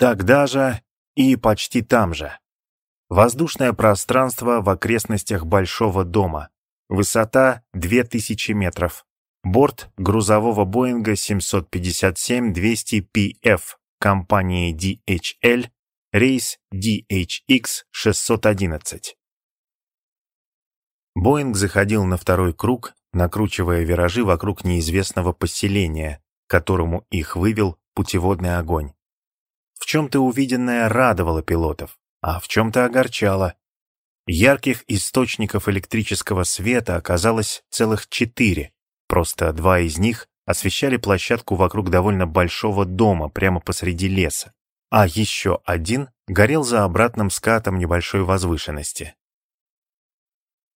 Тогда же и почти там же. Воздушное пространство в окрестностях Большого дома. Высота 2000 метров. Борт грузового Боинга 757-200PF компании DHL, рейс DHX-611. Боинг заходил на второй круг, накручивая виражи вокруг неизвестного поселения, которому их вывел путеводный огонь. Чем-то увиденное радовало пилотов, а в чем-то огорчало. Ярких источников электрического света оказалось целых четыре, просто два из них освещали площадку вокруг довольно большого дома прямо посреди леса, а еще один горел за обратным скатом небольшой возвышенности.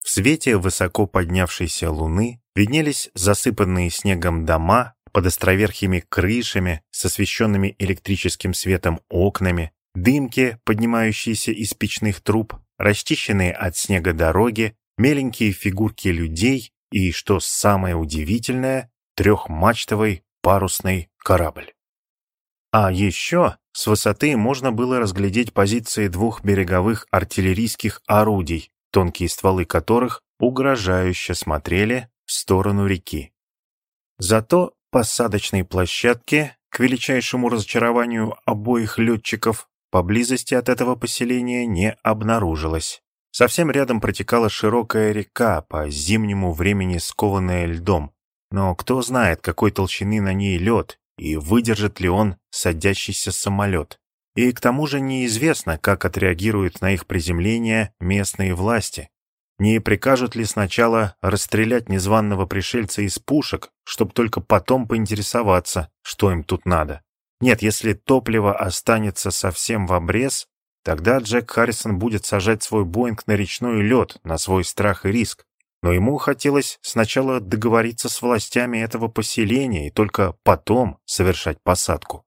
В свете высоко поднявшейся луны виднелись засыпанные снегом дома под островерхими крышами с освещенными электрическим светом окнами, дымки, поднимающиеся из печных труб, расчищенные от снега дороги, меленькие фигурки людей и, что самое удивительное, трехмачтовый парусный корабль. А еще с высоты можно было разглядеть позиции двух береговых артиллерийских орудий, тонкие стволы которых угрожающе смотрели в сторону реки. Зато посадочной площадке, к величайшему разочарованию обоих летчиков, поблизости от этого поселения не обнаружилось. Совсем рядом протекала широкая река, по зимнему времени скованная льдом. Но кто знает, какой толщины на ней лед, и выдержит ли он садящийся самолет. И к тому же неизвестно, как отреагируют на их приземление местные власти. Не прикажут ли сначала расстрелять незваного пришельца из пушек, чтобы только потом поинтересоваться, что им тут надо? Нет, если топливо останется совсем в обрез, тогда Джек Харрисон будет сажать свой Боинг на речной лед, на свой страх и риск. Но ему хотелось сначала договориться с властями этого поселения и только потом совершать посадку.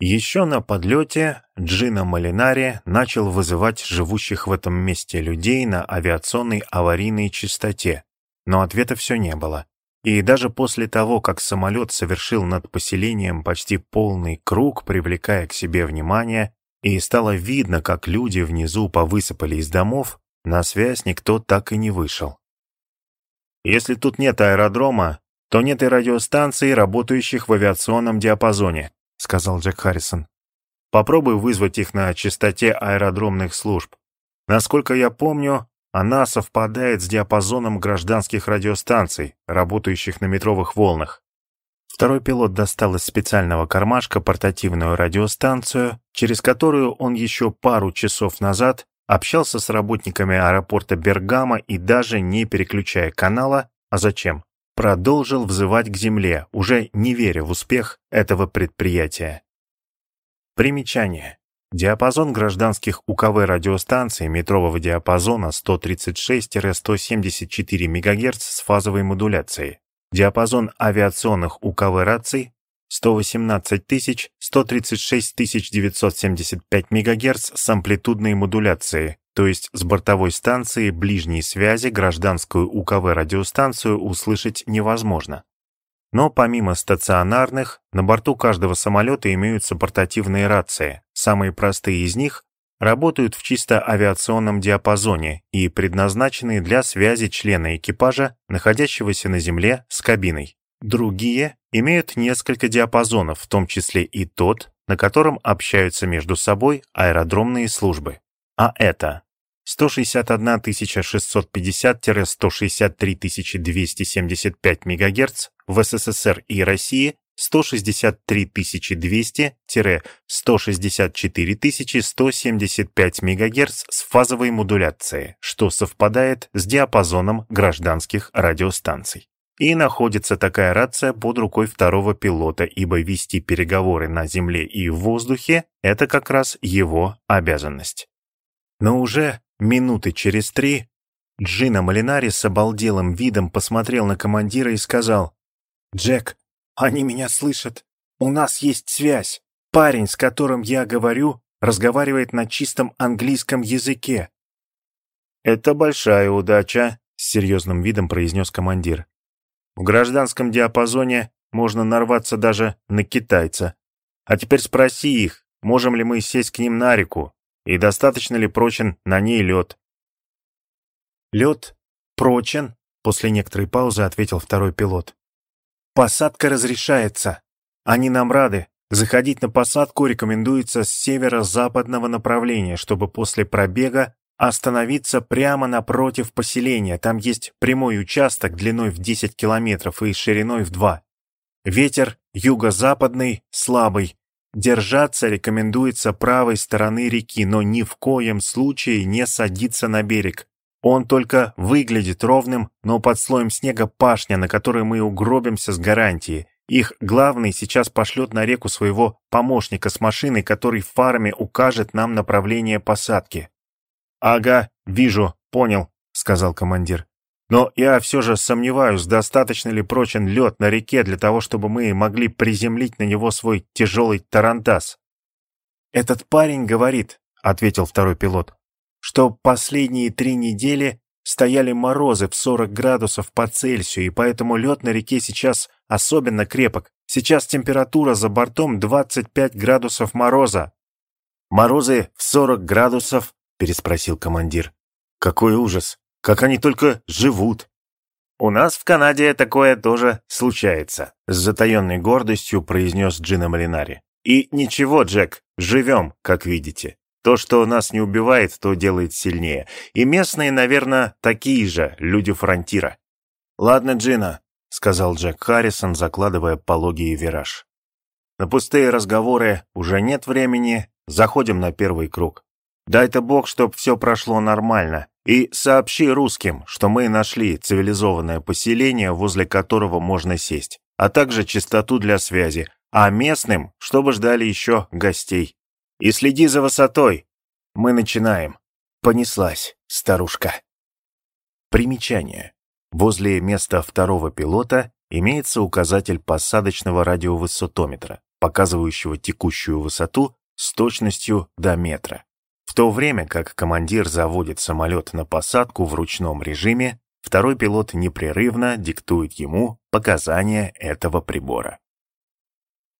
Еще на подлете Джина Малинари начал вызывать живущих в этом месте людей на авиационной аварийной частоте, но ответа все не было. И даже после того, как самолет совершил над поселением почти полный круг, привлекая к себе внимание, и стало видно, как люди внизу повысыпали из домов, на связь никто так и не вышел. Если тут нет аэродрома, то нет и радиостанций, работающих в авиационном диапазоне, — сказал Джек Харрисон. «Попробуй вызвать их на частоте аэродромных служб. Насколько я помню, она совпадает с диапазоном гражданских радиостанций, работающих на метровых волнах. Второй пилот достал из специального кармашка портативную радиостанцию, через которую он еще пару часов назад общался с работниками аэропорта Бергама и даже не переключая канала, а зачем, продолжил взывать к земле, уже не веря в успех этого предприятия. Примечание. Диапазон гражданских УКВ радиостанций метрового диапазона 136-174 МГц с фазовой модуляцией. Диапазон авиационных УКВ раций 118 136 975 МГц с амплитудной модуляцией, то есть с бортовой станции ближней связи гражданскую УКВ-радиостанцию услышать невозможно. Но помимо стационарных, на борту каждого самолета имеются портативные рации. Самые простые из них работают в чисто авиационном диапазоне и предназначены для связи члена экипажа, находящегося на земле, с кабиной. Другие имеют несколько диапазонов, в том числе и тот, на котором общаются между собой аэродромные службы. А это 161 650-163 275 МГц в СССР и России 163 200-164 175 МГц с фазовой модуляцией, что совпадает с диапазоном гражданских радиостанций. И находится такая рация под рукой второго пилота, ибо вести переговоры на земле и в воздухе – это как раз его обязанность. Но уже Минуты через три Джина Малинари с обалделым видом посмотрел на командира и сказал, «Джек, они меня слышат. У нас есть связь. Парень, с которым я говорю, разговаривает на чистом английском языке». «Это большая удача», — с серьезным видом произнес командир. «В гражданском диапазоне можно нарваться даже на китайца. А теперь спроси их, можем ли мы сесть к ним на реку, и достаточно ли прочен на ней лед. Лед прочен, после некоторой паузы ответил второй пилот. Посадка разрешается. Они нам рады. Заходить на посадку рекомендуется с северо-западного направления, чтобы после пробега остановиться прямо напротив поселения. Там есть прямой участок длиной в 10 километров и шириной в 2. Ветер юго-западный, слабый. Держаться рекомендуется правой стороны реки, но ни в коем случае не садиться на берег. Он только выглядит ровным, но под слоем снега пашня, на которой мы угробимся с гарантией. Их главный сейчас пошлет на реку своего помощника с машиной, который в фарме укажет нам направление посадки. «Ага, вижу, понял», — сказал командир. «Но я все же сомневаюсь, достаточно ли прочен лед на реке для того, чтобы мы могли приземлить на него свой тяжелый тарантас». «Этот парень говорит», — ответил второй пилот, «что последние три недели стояли морозы в 40 градусов по Цельсию, и поэтому лед на реке сейчас особенно крепок. Сейчас температура за бортом 25 градусов мороза». «Морозы в 40 градусов переспросил командир. «Какой ужас! Как они только живут!» «У нас в Канаде такое тоже случается», — с затаенной гордостью произнес Джина Малинари. «И ничего, Джек, живем, как видите. То, что нас не убивает, то делает сильнее. И местные, наверное, такие же, люди фронтира». «Ладно, Джина», — сказал Джек Харрисон, закладывая пологий вираж. «На пустые разговоры уже нет времени, заходим на первый круг. Дай-то бог, чтоб все прошло нормально. И сообщи русским, что мы нашли цивилизованное поселение, возле которого можно сесть, а также чистоту для связи, а местным, чтобы ждали еще гостей. И следи за высотой. Мы начинаем. Понеслась, старушка. Примечание. Возле места второго пилота имеется указатель посадочного радиовысотометра, показывающего текущую высоту с точностью до метра. В то время как командир заводит самолет на посадку в ручном режиме, второй пилот непрерывно диктует ему показания этого прибора.